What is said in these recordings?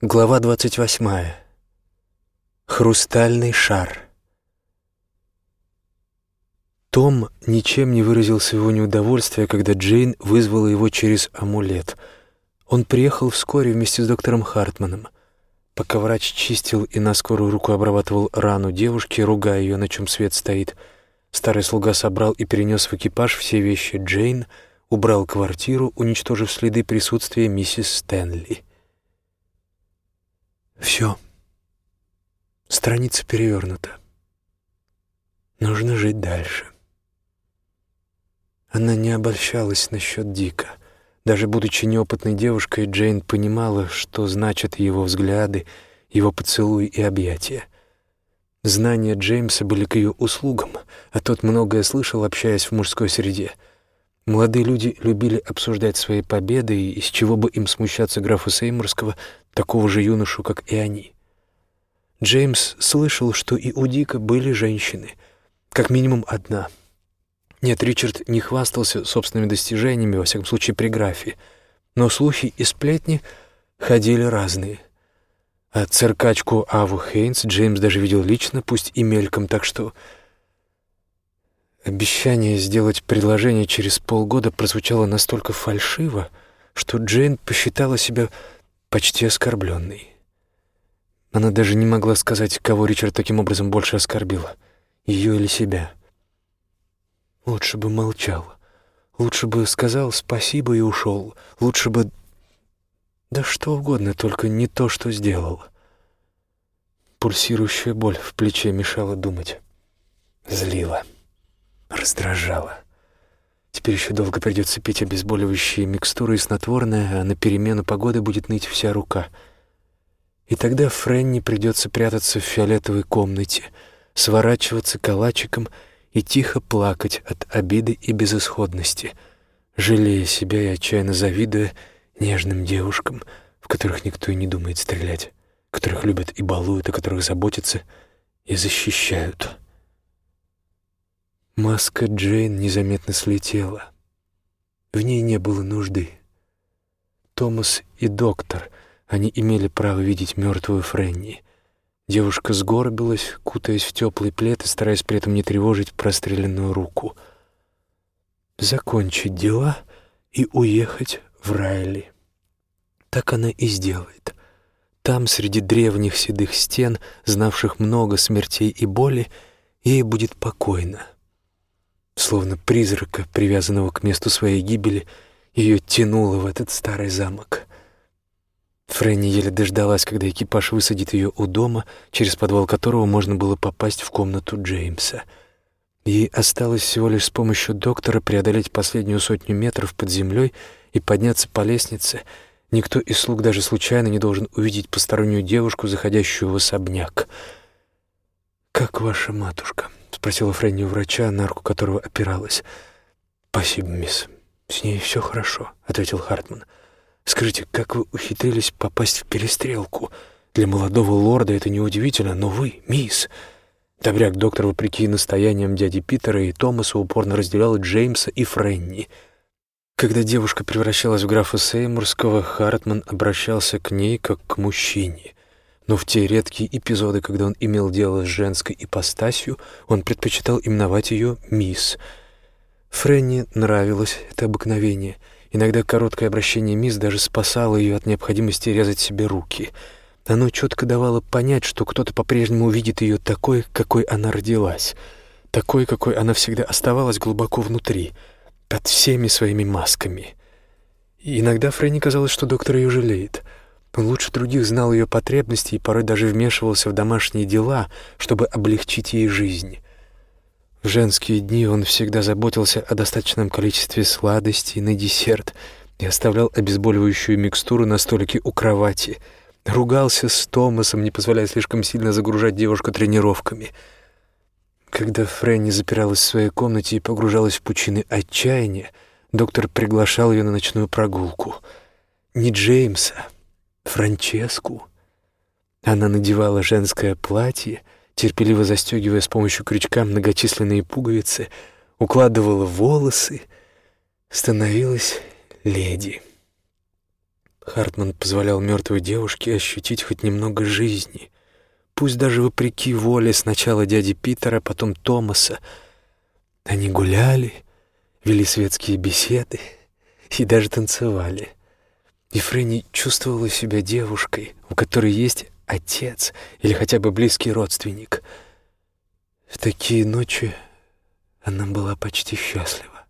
Глава двадцать восьмая. Хрустальный шар. Том ничем не выразил своего неудовольствия, когда Джейн вызвала его через амулет. Он приехал вскоре вместе с доктором Хартманом. Пока врач чистил и на скорую руку обрабатывал рану девушки, ругая ее, на чем свет стоит, старый слуга собрал и перенес в экипаж все вещи Джейн, убрал квартиру, уничтожив следы присутствия миссис Стэнли. Все. Страница перевернута. Нужно жить дальше. Она не обольщалась насчет Дика. Даже будучи неопытной девушкой, Джейн понимала, что значат его взгляды, его поцелуи и объятия. Знания Джеймса были к ее услугам, а тот многое слышал, общаясь в мужской среде. Молодые люди любили обсуждать свои победы, и из чего бы им смущаться графа Сеймурского, такого же юношу, как и они. Джеймс слышал, что и у Дика были женщины, как минимум одна. Нет, Ричард не хвастался собственными достижениями, во всяком случае при графе, но слухи и сплетни ходили разные. А циркачку Аву Хейнс Джеймс даже видел лично, пусть и мельком, так что... Обещание сделать предложение через полгода прозвучало настолько фальшиво, что Джейн посчитала себя почти оскорбленный. Она даже не могла сказать, кого Ричард таким образом больше оскорбила, ее или себя. Лучше бы молчал, лучше бы сказал спасибо и ушел, лучше бы... Да что угодно, только не то, что сделал. Пульсирующая боль в плече мешала думать. Злила, раздражала. Теперь еще долго придется пить обезболивающие микстуры и снотворное, а на перемену погоды будет ныть вся рука. И тогда Фрэнни придется прятаться в фиолетовой комнате, сворачиваться калачиком и тихо плакать от обиды и безысходности, жалея себя и отчаянно завидуя нежным девушкам, в которых никто и не думает стрелять, которых любят и балуют, о которых заботятся и защищают. Маска Джейн незаметно слетела. В ней не было нужды. Томас и доктор, они имели право видеть мертвую Фрэнни. Девушка сгорбилась, кутаясь в теплый плед и стараясь при этом не тревожить простреленную руку. Закончить дела и уехать в Райли. Так она и сделает. Там, среди древних седых стен, знавших много смертей и боли, ей будет покойно. Словно призрака, привязанного к месту своей гибели, ее тянуло в этот старый замок. Фрэнни еле дождалась, когда экипаж высадит ее у дома, через подвал которого можно было попасть в комнату Джеймса. Ей осталось всего лишь с помощью доктора преодолеть последнюю сотню метров под землей и подняться по лестнице. Никто из слуг даже случайно не должен увидеть постороннюю девушку, заходящую в особняк. «Как ваша матушка?» — спросила Фрэнни у врача, на руку которого опиралась. «Спасибо, мисс. С ней все хорошо», — ответил Хартман. «Скажите, как вы ухитрились попасть в перестрелку? Для молодого лорда это неудивительно, но вы, мисс...» Добряк доктор, вопреки настояниям дяди Питера и Томаса, упорно разделял Джеймса и Фрэнни. Когда девушка превращалась в графа Сеймурского, Хартман обращался к ней как к мужчине. Но в те редкие эпизоды, когда он имел дело с женской ипостасью, он предпочитал именовать ее «мисс». Фрэнни нравилось это обыкновение. Иногда короткое обращение «мисс» даже спасало ее от необходимости резать себе руки. Оно четко давало понять, что кто-то по-прежнему увидит ее такой, какой она родилась, такой, какой она всегда оставалась глубоко внутри, под всеми своими масками. Иногда Фрэнни казалось, что доктор ее жалеет — он лучше других знал ее потребности и порой даже вмешивался в домашние дела, чтобы облегчить ей жизнь. В женские дни он всегда заботился о достаточном количестве сладостей на десерт и оставлял обезболивающую микстуру на столике у кровати. Ругался с Томасом, не позволяя слишком сильно загружать девушку тренировками. Когда Фрэнни запиралась в своей комнате и погружалась в пучины отчаяния, доктор приглашал ее на ночную прогулку. Не Джеймса, Франческу. Она надевала женское платье, терпеливо застегивая с помощью крючка многочисленные пуговицы, укладывала волосы, становилась леди. Хартман позволял мертвой девушке ощутить хоть немного жизни, пусть даже вопреки воле сначала дяди Питера, потом Томаса. Они гуляли, вели светские беседы и даже танцевали. И Фрэнни чувствовала себя девушкой, у которой есть отец или хотя бы близкий родственник. В такие ночи она была почти счастлива.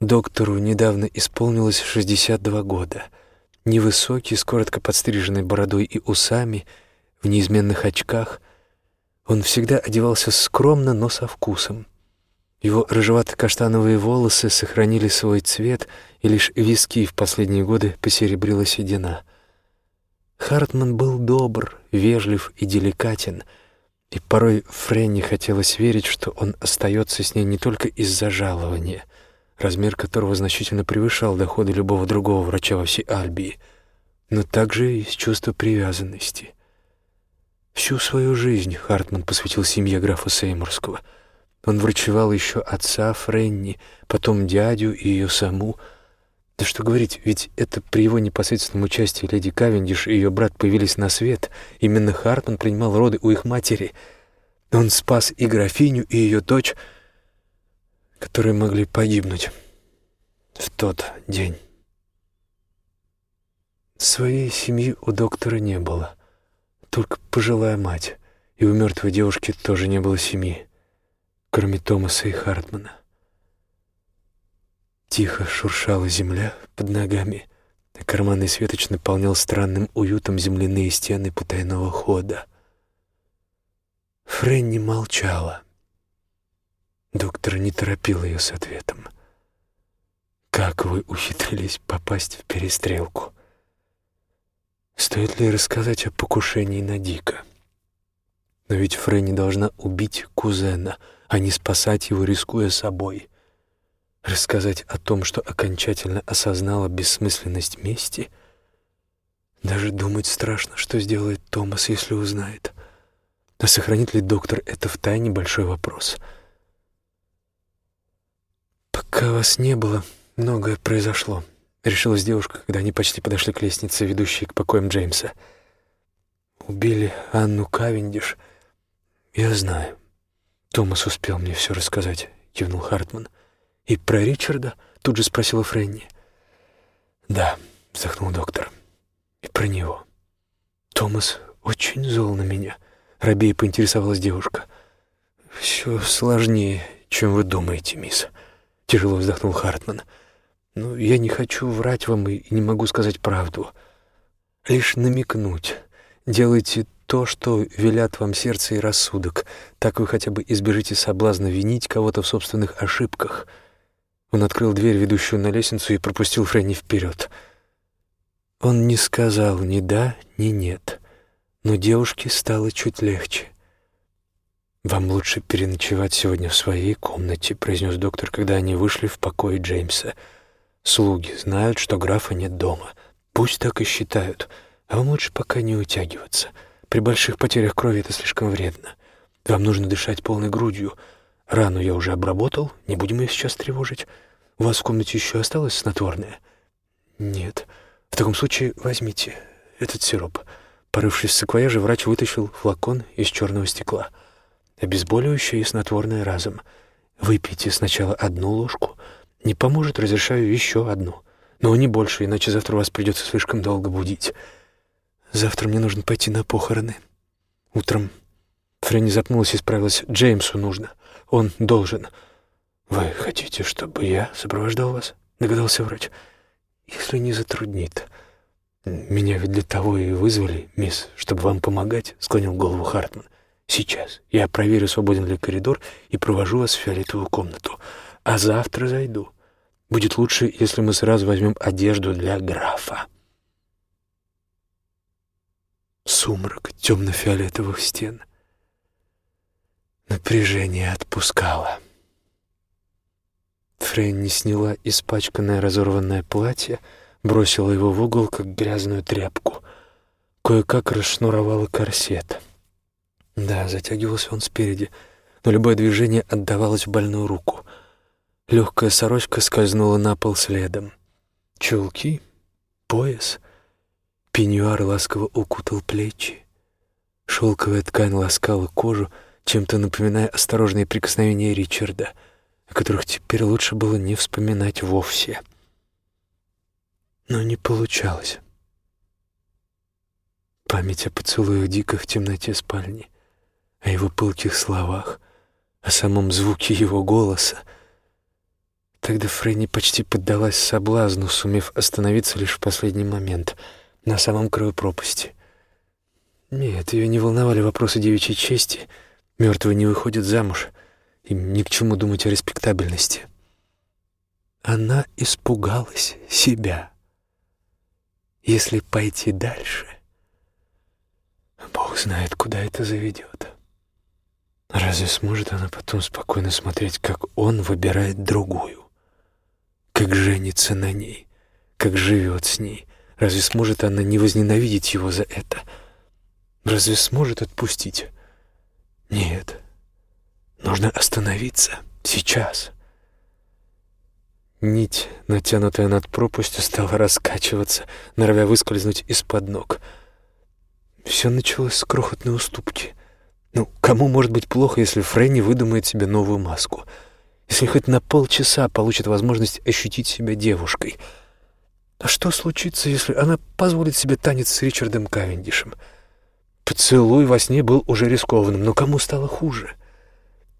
Доктору недавно исполнилось 62 года. Невысокий, с коротко подстриженной бородой и усами, в неизменных очках. Он всегда одевался скромно, но со вкусом. Его рыжевато-каштановые волосы сохранили свой цвет, и лишь виски в последние годы посеребрила седина. Хартман был добр, вежлив и деликатен, и порой Фрэнни хотелось верить, что он остается с ней не только из-за жалования — размер которого значительно превышал доходы любого другого врача во всей Альбии, но также из чувства привязанности. Всю свою жизнь Хартман посвятил семье графа Сеймурского. Он врачевал еще отца Френни, потом дядю и ее саму. Да что говорить, ведь это при его непосредственном участии леди Кавендиш и ее брат появились на свет. Именно Хартман принимал роды у их матери. Он спас и графиню, и ее дочь — которые могли погибнуть в тот день. Своей семьи у доктора не было, только пожилая мать, и у мертвой девушки тоже не было семьи, кроме Томаса и Хартмана. Тихо шуршала земля под ногами, а карманный светоч наполнял странным уютом земляные стены потайного хода. Фрэнни молчала. Доктор не торопил ее с ответом. «Как вы ухитрились попасть в перестрелку? Стоит ли рассказать о покушении на Дика? Но ведь Фрэнни должна убить кузена, а не спасать его, рискуя собой. Рассказать о том, что окончательно осознала бессмысленность мести? Даже думать страшно, что сделает Томас, если узнает. А сохранит ли доктор это в тайне — большой вопрос — «Пока вас не было, многое произошло», — решилась девушка, когда они почти подошли к лестнице, ведущей к покоям Джеймса. «Убили Анну Кавендиш. Я знаю. Томас успел мне все рассказать», — кивнул Хартман. «И про Ричарда?» — тут же спросила Фрэнни. «Да», — вздохнул доктор. «И про него. Томас очень зол на меня», — рабей поинтересовалась девушка. «Все сложнее, чем вы думаете, мисс». — тяжело вздохнул Хартман. «Ну, я не хочу врать вам и не могу сказать правду. Лишь намекнуть. Делайте то, что велят вам сердце и рассудок. Так вы хотя бы избежите соблазна винить кого-то в собственных ошибках». Он открыл дверь, ведущую на лестницу, и пропустил Фрэнни вперед. Он не сказал ни да, ни нет, но девушке стало чуть легче. «Вам лучше переночевать сегодня в своей комнате», — произнес доктор, когда они вышли в покой Джеймса. «Слуги знают, что графа нет дома. Пусть так и считают, а вам лучше пока не утягиваться. При больших потерях крови это слишком вредно. Вам нужно дышать полной грудью. Рану я уже обработал, не будем ее сейчас тревожить. У вас в комнате еще осталось снотворное?» «Нет. В таком случае возьмите этот сироп». Порывшись в саквояже, врач вытащил флакон из черного стекла — обезболивающее и снотворное разом. Выпейте сначала одну ложку. Не поможет, разрешаю еще одну. Но не больше, иначе завтра вас придется слишком долго будить. Завтра мне нужно пойти на похороны. Утром Фрэнни запнулась и справилась. Джеймсу нужно. Он должен. «Вы хотите, чтобы я сопровождал вас?» — догадался врач. «Если не затруднит». «Меня ведь для того и вызвали, мисс, чтобы вам помогать», — склонил голову Хартман. Сейчас. Я проверю, свободен ли коридор, и провожу вас в фиолетовую комнату. А завтра зайду. Будет лучше, если мы сразу возьмем одежду для графа. Сумрак темно-фиолетовых стен. Напряжение отпускало. Фрэнни сняла испачканное разорванное платье, бросила его в угол, как грязную тряпку. Кое-как расшнуровала корсет — да, затягивался он спереди, но любое движение отдавалось в больную руку. Легкая сорочка скользнула на пол следом. Чулки, пояс, пеньюар ласково укутал плечи. Шелковая ткань ласкала кожу, чем-то напоминая осторожные прикосновения Ричарда, о которых теперь лучше было не вспоминать вовсе. Но не получалось. Память о поцелуях Дика в темноте спальни, о его пылких словах, о самом звуке его голоса — Тогда Фрэнни почти поддалась соблазну, сумев остановиться лишь в последний момент, на самом краю пропасти. Нет, ее не волновали вопросы девичьей чести. Мертвые не выходят замуж. Им ни к чему думать о респектабельности. Она испугалась себя. Если пойти дальше, Бог знает, куда это заведет. Разве сможет она потом спокойно смотреть, как он выбирает другую? как женится на ней, как живет с ней. Разве сможет она не возненавидеть его за это? Разве сможет отпустить? Нет. Нужно остановиться. Сейчас. Нить, натянутая над пропастью, стала раскачиваться, норовя выскользнуть из-под ног. Все началось с крохотной уступки. Ну, кому может быть плохо, если Фрэнни выдумает себе новую маску — если хоть на полчаса получит возможность ощутить себя девушкой. А что случится, если она позволит себе танец с Ричардом Кавендишем? Поцелуй во сне был уже рискованным, но кому стало хуже?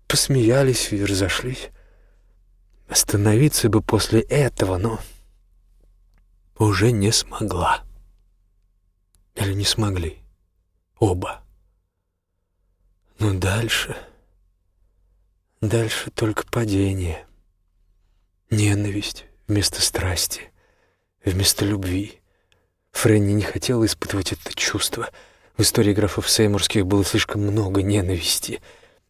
Посмеялись и разошлись. Остановиться бы после этого, но уже не смогла. Или не смогли. Оба. Но дальше... Дальше только падение. Ненависть вместо страсти, вместо любви. Фрэнни не хотела испытывать это чувство. В истории графов Сеймурских было слишком много ненависти,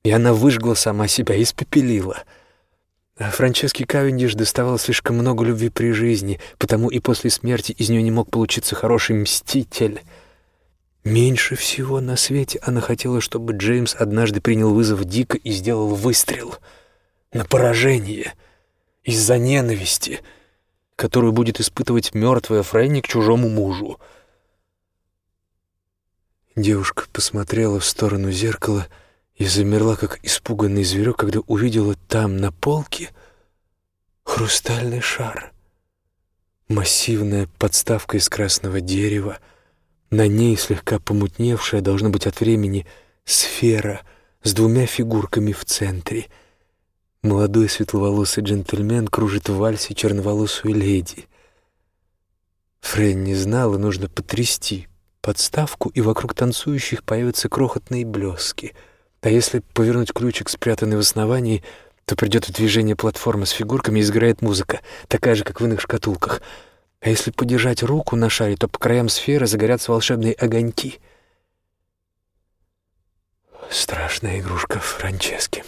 и она выжгла сама себя, испепелила. А Франчески Кавендиш доставал слишком много любви при жизни, потому и после смерти из нее не мог получиться хороший мститель — Меньше всего на свете она хотела, чтобы Джеймс однажды принял вызов Дика и сделал выстрел на поражение из-за ненависти, которую будет испытывать мертвая Фрэнни к чужому мужу. Девушка посмотрела в сторону зеркала и замерла, как испуганный зверек, когда увидела там на полке хрустальный шар. Массивная подставка из красного дерева — на ней слегка помутневшая, должно быть от времени, сфера с двумя фигурками в центре. Молодой светловолосый джентльмен кружит в вальсе черноволосую леди. Френ не знала, нужно потрясти подставку, и вокруг танцующих появятся крохотные блески. А если повернуть ключик, спрятанный в основании, то придет в движение платформа с фигурками и сгорает музыка, такая же, как в иных шкатулках — а если подержать руку на шаре, то по краям сферы загорятся волшебные огоньки. Страшная игрушка Франчески.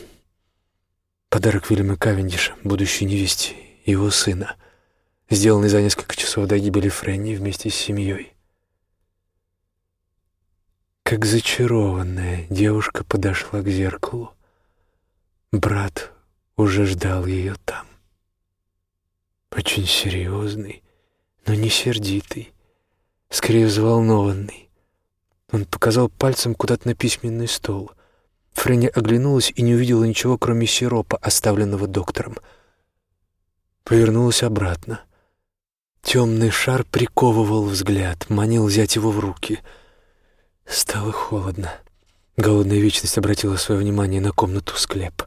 Подарок Вильяма Кавендиша, будущей невесте его сына, сделанный за несколько часов до гибели Фрэнни вместе с семьей. Как зачарованная, девушка подошла к зеркалу. Брат уже ждал ее там. Очень серьезный, но не сердитый, скорее взволнованный. Он показал пальцем куда-то на письменный стол. Фрэнни оглянулась и не увидела ничего, кроме сиропа, оставленного доктором. Повернулась обратно. Темный шар приковывал взгляд, манил взять его в руки. Стало холодно. Голодная вечность обратила свое внимание на комнату склеп.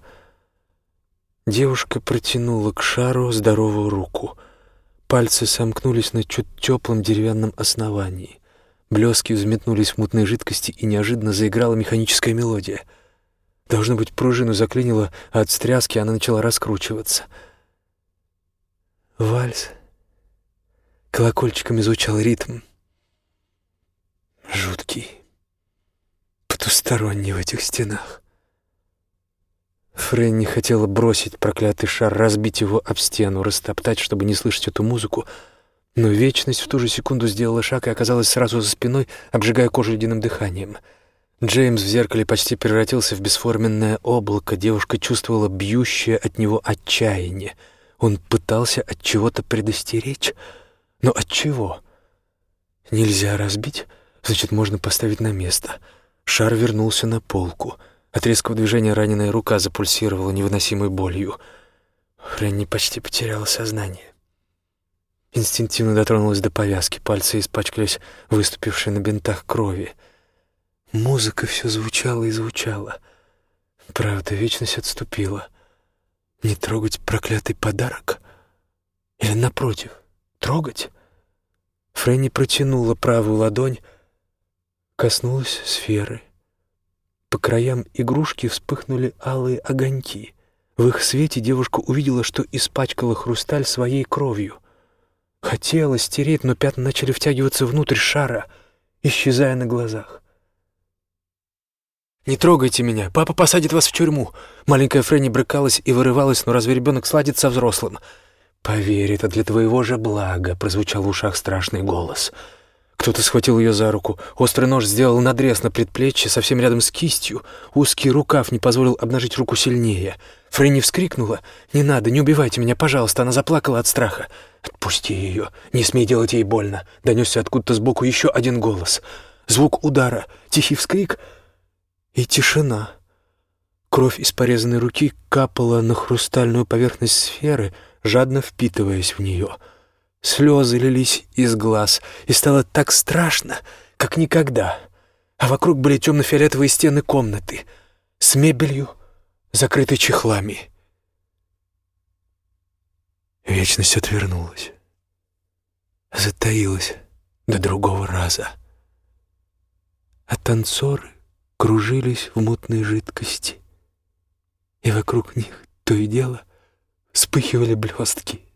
Девушка протянула к шару здоровую руку — Пальцы сомкнулись на чуть теплом деревянном основании. Блески взметнулись в мутной жидкости, и неожиданно заиграла механическая мелодия. Должно быть, пружину заклинило, а от стряски она начала раскручиваться. Вальс. Колокольчиком изучал ритм. Жуткий, потусторонний в этих стенах. Фрэнни хотела бросить проклятый шар, разбить его об стену, растоптать, чтобы не слышать эту музыку, но вечность в ту же секунду сделала шаг и оказалась сразу за спиной, обжигая кожу ледяным дыханием. Джеймс в зеркале почти превратился в бесформенное облако, девушка чувствовала бьющее от него отчаяние. Он пытался от чего-то предостеречь, Но от чего? Нельзя разбить, значит, можно поставить на место. Шар вернулся на полку. От резкого движения раненая рука запульсировала невыносимой болью. Фрэнни почти потеряла сознание. Инстинктивно дотронулась до повязки, пальцы испачкались выступившей на бинтах крови. Музыка все звучала и звучала. Правда, вечность отступила. Не трогать проклятый подарок? Или, напротив, трогать? Фрэнни протянула правую ладонь, коснулась сферы. По краям игрушки вспыхнули алые огоньки. В их свете девушка увидела, что испачкала хрусталь своей кровью — Хотела стереть, но пятна начали втягиваться внутрь шара, исчезая на глазах. «Не трогайте меня! Папа посадит вас в тюрьму!» Маленькая Фрэнни брыкалась и вырывалась, но разве ребенок сладит со взрослым? «Поверь, это для твоего же блага», — прозвучал в ушах страшный голос. Кто-то схватил ее за руку. Острый нож сделал надрез на предплечье, совсем рядом с кистью. Узкий рукав не позволил обнажить руку сильнее. Фрэнни вскрикнула. «Не надо, не убивайте меня, пожалуйста!» Она заплакала от страха. «Отпусти ее! Не смей делать ей больно!» Донесся откуда-то сбоку еще один голос. Звук удара, тихий вскрик и тишина. Кровь из порезанной руки капала на хрустальную поверхность сферы, жадно впитываясь в нее. Слезы лились из глаз, и стало так страшно, как никогда. А вокруг были темно-фиолетовые стены комнаты с мебелью, закрытой чехлами. Вечность отвернулась, затаилась до другого раза. А танцоры кружились в мутной жидкости, и вокруг них то и дело вспыхивали блестки.